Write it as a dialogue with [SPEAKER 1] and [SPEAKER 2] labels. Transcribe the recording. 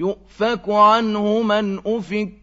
[SPEAKER 1] يؤفك عنه من أفك